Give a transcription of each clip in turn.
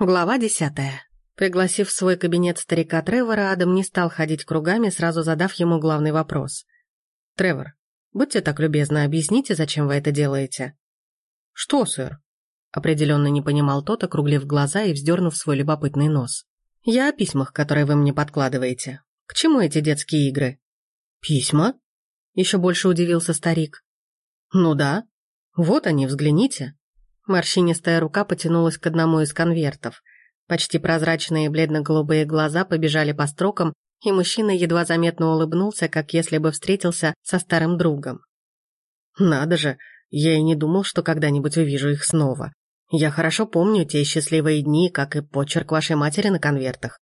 Глава десятая. Пригласив в свой кабинет старика Тревора, Адам не стал ходить кругами, сразу задав ему главный вопрос. «Тревор, будьте так любезны, объясните, зачем вы это делаете?» «Что, сэр?» Определенно не понимал тот, округлив глаза и вздернув свой любопытный нос. «Я о письмах, которые вы мне подкладываете. К чему эти детские игры?» «Письма?» Еще больше удивился старик. «Ну да. Вот они, взгляните». Морщинистая рука потянулась к одному из конвертов. Почти прозрачные бледно-голубые глаза побежали по строкам, и мужчина едва заметно улыбнулся, как если бы встретился со старым другом. «Надо же, я и не думал, что когда-нибудь увижу их снова. Я хорошо помню те счастливые дни, как и почерк вашей матери на конвертах.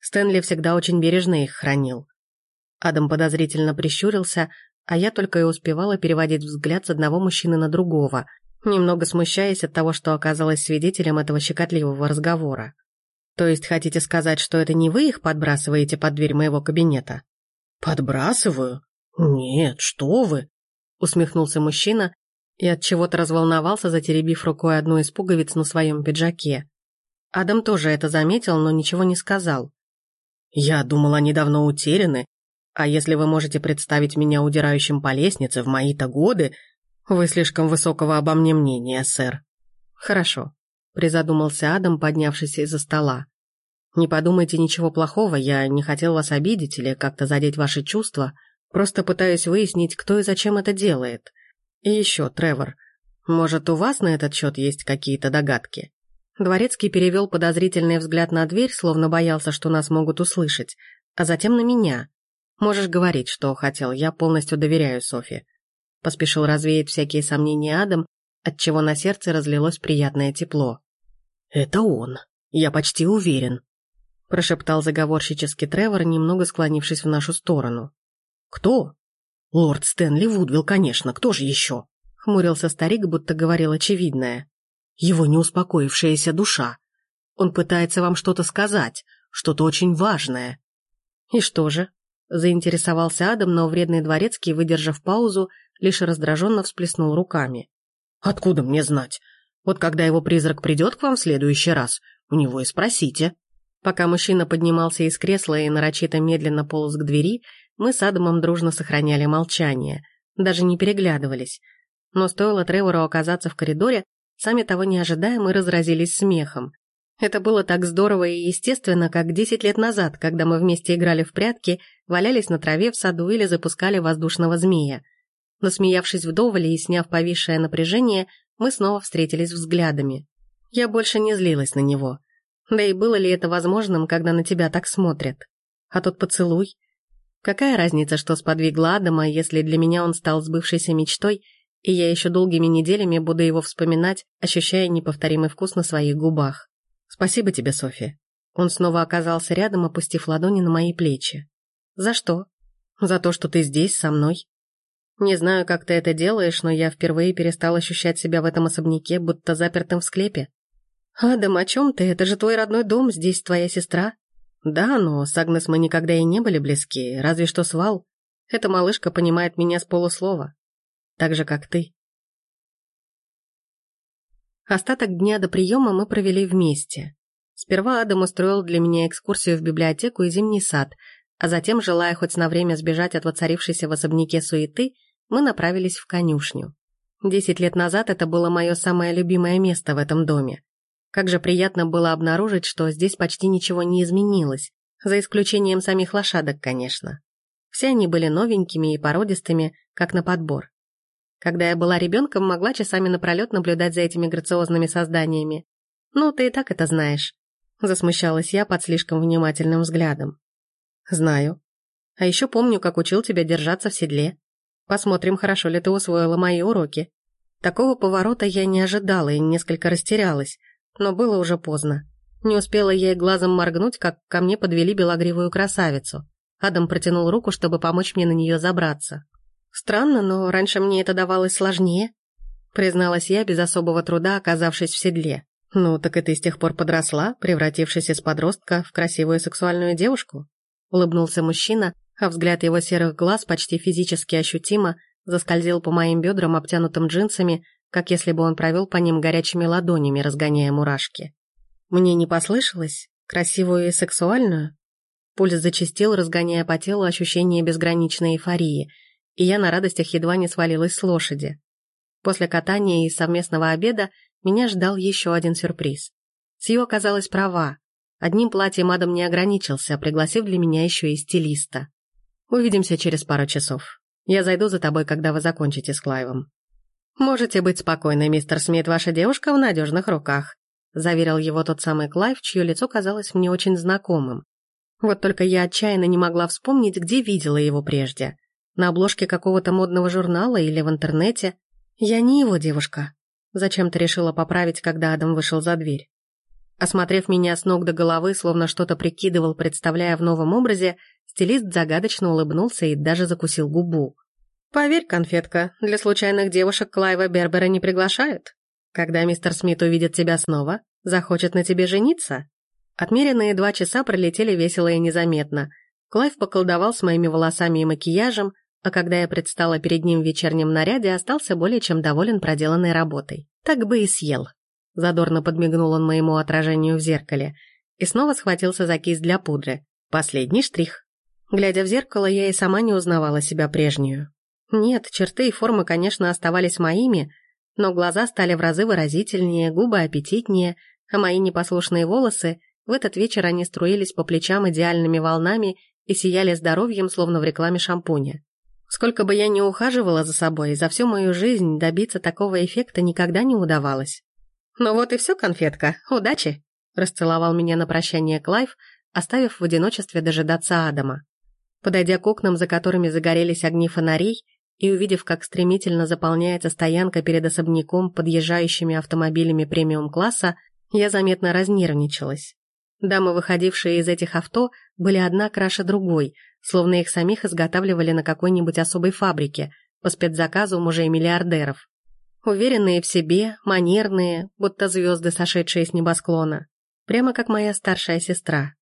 Стэнли всегда очень бережно их хранил». Адам подозрительно прищурился, а я только и успевала переводить взгляд с одного мужчины на другого – немного смущаясь от того, что оказалась свидетелем этого щекотливого разговора. «То есть хотите сказать, что это не вы их подбрасываете под дверь моего кабинета?» «Подбрасываю? Нет, что вы!» усмехнулся мужчина и от чего то разволновался, затеребив рукой одну из пуговиц на своем пиджаке. Адам тоже это заметил, но ничего не сказал. «Я думал, они давно утеряны, а если вы можете представить меня удирающим по лестнице в мои-то годы, «Вы слишком высокого обо мне мнения, сэр». «Хорошо», — призадумался Адам, поднявшись из-за стола. «Не подумайте ничего плохого, я не хотел вас обидеть или как-то задеть ваши чувства, просто пытаюсь выяснить, кто и зачем это делает. И еще, Тревор, может, у вас на этот счет есть какие-то догадки?» Дворецкий перевел подозрительный взгляд на дверь, словно боялся, что нас могут услышать, а затем на меня. «Можешь говорить, что хотел, я полностью доверяю Софи. Поспешил развеять всякие сомнения Адам, отчего на сердце разлилось приятное тепло. «Это он, я почти уверен», — прошептал заговорщический Тревор, немного склонившись в нашу сторону. «Кто?» «Лорд Стэнли Вудвилл, конечно, кто же еще?» — хмурился старик, будто говорил очевидное. «Его неуспокоившаяся душа. Он пытается вам что-то сказать, что-то очень важное». «И что же?» — заинтересовался Адам, но вредный дворецкий, выдержав паузу, лишь раздраженно всплеснул руками. «Откуда мне знать? Вот когда его призрак придет к вам в следующий раз, у него и спросите». Пока мужчина поднимался из кресла и нарочито медленно полз к двери, мы с Адамом дружно сохраняли молчание, даже не переглядывались. Но стоило Тревору оказаться в коридоре, сами того не ожидая, мы разразились смехом. Это было так здорово и естественно, как десять лет назад, когда мы вместе играли в прятки, валялись на траве в саду или запускали воздушного змея. Насмеявшись вдоволь и сняв повисшее напряжение, мы снова встретились взглядами. Я больше не злилась на него. Да и было ли это возможным, когда на тебя так смотрят? А тот поцелуй? Какая разница, что сподвигла Адама, если для меня он стал сбывшейся мечтой, и я еще долгими неделями буду его вспоминать, ощущая неповторимый вкус на своих губах. Спасибо тебе, София. Он снова оказался рядом, опустив ладони на мои плечи. За что? За то, что ты здесь, со мной. Не знаю, как ты это делаешь, но я впервые перестал ощущать себя в этом особняке, будто запертым в склепе. «Адам, о чем ты? Это же твой родной дом, здесь твоя сестра». «Да, но с Агнес мы никогда и не были близки, разве что с Вал. Эта малышка понимает меня с полуслова. Так же, как ты». Остаток дня до приема мы провели вместе. Сперва Адам устроил для меня экскурсию в библиотеку и зимний сад, а затем, желая хоть на время сбежать от воцарившейся в особняке суеты, мы направились в конюшню. Десять лет назад это было мое самое любимое место в этом доме. Как же приятно было обнаружить, что здесь почти ничего не изменилось, за исключением самих лошадок, конечно. Все они были новенькими и породистыми, как на подбор. Когда я была ребенком, могла часами напролет наблюдать за этими грациозными созданиями. Ну, ты и так это знаешь. Засмущалась я под слишком внимательным взглядом. Знаю. А еще помню, как учил тебя держаться в седле. Посмотрим, хорошо ли ты усвоила мои уроки. Такого поворота я не ожидала и несколько растерялась, но было уже поздно. Не успела я и глазом моргнуть, как ко мне подвели белогривую красавицу. Адам протянул руку, чтобы помочь мне на нее забраться. Странно, но раньше мне это давалось сложнее, призналась я без особого труда, оказавшись в седле. Ну, так и ты с тех пор подросла, превратившись из подростка в красивую сексуальную девушку? Улыбнулся мужчина, а взгляд его серых глаз почти физически ощутимо заскользил по моим бедрам, обтянутым джинсами, как если бы он провел по ним горячими ладонями, разгоняя мурашки. Мне не послышалось? Красивую и сексуальную? Пульс зачастил, разгоняя по телу ощущение безграничной эйфории, и я на радостях едва не свалилась с лошади. После катания и совместного обеда меня ждал еще один сюрприз. Сью оказалась права. Одним платьем Адам не ограничился, пригласив для меня еще и стилиста. Увидимся через пару часов. Я зайду за тобой, когда вы закончите с Клайвом. Можете быть спокойны, мистер Смит, ваша девушка в надежных руках, заверил его тот самый Клайв, чье лицо казалось мне очень знакомым. Вот только я отчаянно не могла вспомнить, где видела его прежде. На обложке какого-то модного журнала или в интернете. Я не его девушка. Зачем-то решила поправить, когда Адам вышел за дверь. Осмотрев меня с ног до головы, словно что-то прикидывал, представляя в новом образе, стилист загадочно улыбнулся и даже закусил губу. «Поверь, конфетка, для случайных девушек Клайва Бербера не приглашают. Когда мистер Смит увидит тебя снова, захочет на тебе жениться». Отмеренные два часа пролетели весело и незаметно. Клайв поколдовал с моими волосами и макияжем, а когда я предстала перед ним в вечернем наряде, остался более чем доволен проделанной работой. Так бы и съел. Задорно подмигнул он моему отражению в зеркале и снова схватился за кисть для пудры. Последний штрих. Глядя в зеркало, я и сама не узнавала себя прежнюю. Нет, черты и формы, конечно, оставались моими, но глаза стали в разы выразительнее, губы аппетитнее, а мои непослушные волосы в этот вечер они струились по плечам идеальными волнами и сияли здоровьем, словно в рекламе шампуня. Сколько бы я ни ухаживала за собой, за всю мою жизнь добиться такого эффекта никогда не удавалось. «Ну вот и все, конфетка, удачи!» расцеловал меня на прощание Клайв, оставив в одиночестве дожидаться Адама. Подойдя к окнам, за которыми загорелись огни фонарей, и увидев, как стремительно заполняется стоянка перед особняком подъезжающими автомобилями премиум-класса, я заметно разнервничалась. Дамы, выходившие из этих авто, были одна краше другой, словно их самих изготавливали на какой-нибудь особой фабрике по спецзаказу мужей-миллиардеров. Уверенные в себе, манерные, будто звезды, сошедшие с небосклона. Прямо как моя старшая сестра.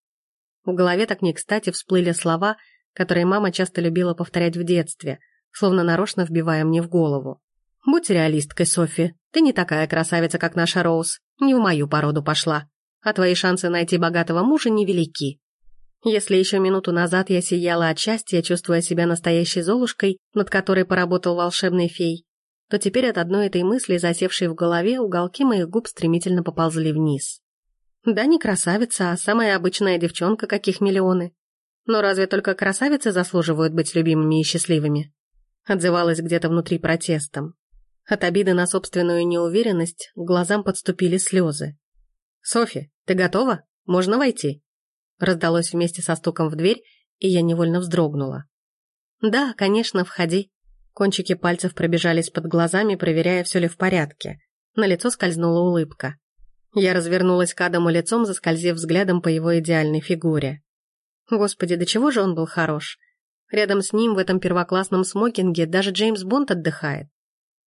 В голове так не кстати всплыли слова, которые мама часто любила повторять в детстве, словно нарочно вбивая мне в голову. «Будь реалисткой, Софи. Ты не такая красавица, как наша Роуз. Не в мою породу пошла. А твои шансы найти богатого мужа невелики. Если еще минуту назад я сияла от счастья, чувствуя себя настоящей Золушкой, над которой поработал волшебный фей, то теперь от одной этой мысли, засевшей в голове, уголки моих губ стремительно поползли вниз. Да не красавица, а самая обычная девчонка, каких миллионы. Но разве только красавицы заслуживают быть любимыми и счастливыми? Отзывалась где-то внутри протестом. От обиды на собственную неуверенность к глазам подступили слезы. «Софи, ты готова? Можно войти?» Раздалось вместе со стуком в дверь, и я невольно вздрогнула. «Да, конечно, входи», Кончики пальцев пробежались под глазами, проверяя, все ли в порядке. На лицо скользнула улыбка. Я развернулась к Адаму лицом, заскользив взглядом по его идеальной фигуре. Господи, до чего же он был хорош. Рядом с ним в этом первоклассном смокинге даже Джеймс Бонд отдыхает.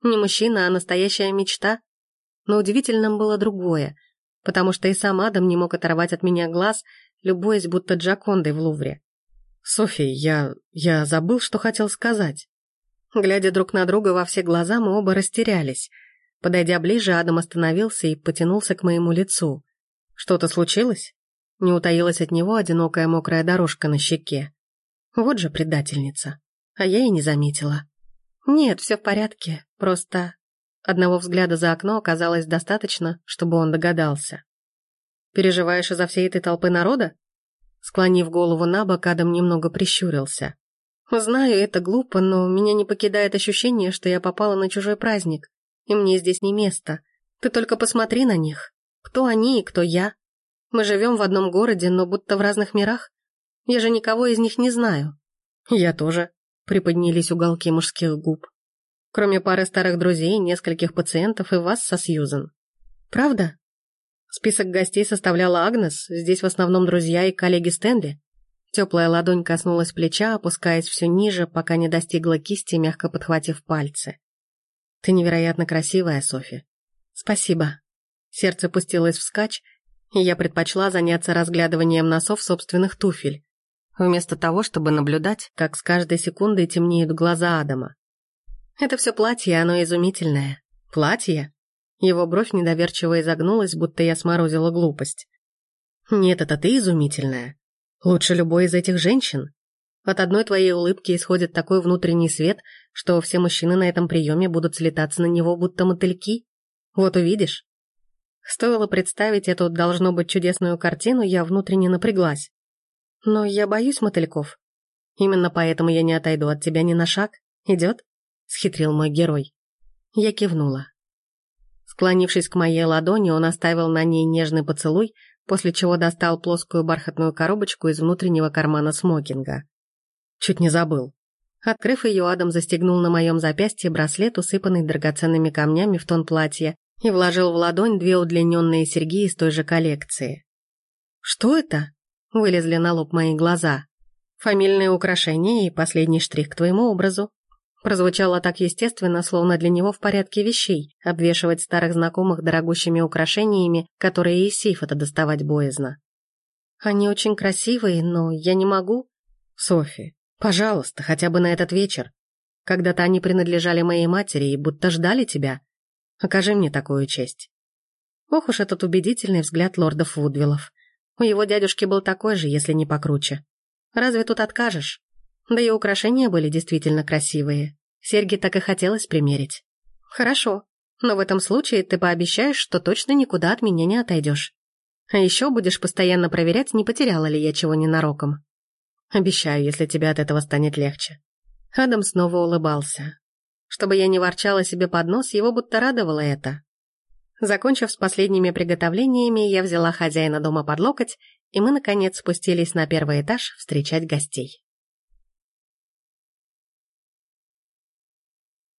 Не мужчина, а настоящая мечта. Но удивительным было другое, потому что и сам Адам не мог оторвать от меня глаз, любуясь будто Джакондой в Лувре. «Софи, я... я забыл, что хотел сказать». Глядя друг на друга во все глаза, мы оба растерялись. Подойдя ближе, Адам остановился и потянулся к моему лицу. «Что-то случилось?» Не утаилась от него одинокая мокрая дорожка на щеке. Вот же предательница. А я и не заметила. «Нет, все в порядке, просто...» Одного взгляда за окно оказалось достаточно, чтобы он догадался. «Переживаешь из-за всей этой толпы народа?» Склонив голову на бок, Адам немного прищурился. Знаю, это глупо, но меня не покидает ощущение, что я попала на чужой праздник, и мне здесь не место. Ты только посмотри на них. Кто они и кто я? Мы живем в одном городе, но будто в разных мирах. Я же никого из них не знаю. Я тоже. Приподнялись уголки мужских губ. Кроме пары старых друзей, нескольких пациентов и вас со Сьюзен. Правда? Список гостей составляла Агнес, здесь в основном друзья и коллеги Стэнли. Теплая ладонь коснулась плеча, опускаясь все ниже, пока не достигла кисти, мягко подхватив пальцы. «Ты невероятно красивая, Софи». «Спасибо». Сердце пустилось вскачь, и я предпочла заняться разглядыванием носов собственных туфель, вместо того, чтобы наблюдать, как с каждой секундой темнеют глаза Адама. «Это все платье, оно изумительное». «Платье?» Его бровь недоверчиво изогнулась, будто я сморозила глупость. Нет, это ты изумительная. Лучше любой из этих женщин. От одной твоей улыбки исходит такой внутренний свет, что все мужчины на этом приеме будут слетаться на него, будто мотыльки. Вот увидишь. Стоило представить эту, должно быть, чудесную картину, я внутренне напряглась. Но я боюсь мотыльков. Именно поэтому я не отойду от тебя ни на шаг. Идет? Схитрил мой герой. Я кивнула. Склонившись к моей ладони, он оставил на ней нежный поцелуй, после чего достал плоскую бархатную коробочку из внутреннего кармана смокинга. Чуть не забыл. Открыв ее, Адам застегнул на моем запястье браслет, усыпанный драгоценными камнями в тон платья, и вложил в ладонь две удлиненные серьги из той же коллекции. «Что это?» — вылезли на лоб мои глаза. «Фамильное украшение и последний штрих к твоему образу». Прозвучало так естественно, словно для него в порядке вещей, обвешивать старых знакомых дорогущими украшениями, которые из сейфа-то доставать боязно. «Они очень красивые, но я не могу». «Софи, пожалуйста, хотя бы на этот вечер. Когда-то они принадлежали моей матери и будто ждали тебя. Окажи мне такую честь». Ох уж этот убедительный взгляд лордов Вудвиллов. У его дядюшки был такой же, если не покруче. Разве тут откажешь? Да и украшения были действительно красивые. Серьги так и хотелось примерить. Хорошо, но в этом случае ты пообещаешь, что точно никуда от меня не отойдешь. А еще будешь постоянно проверять, не потеряла ли я чего ненароком. Обещаю, если тебе от этого станет легче. Адам снова улыбался. Чтобы я не ворчала себе под нос, его будто радовало это. Закончив с последними приготовлениями, я взяла хозяина дома под локоть, и мы, наконец, спустились на первый этаж встречать гостей.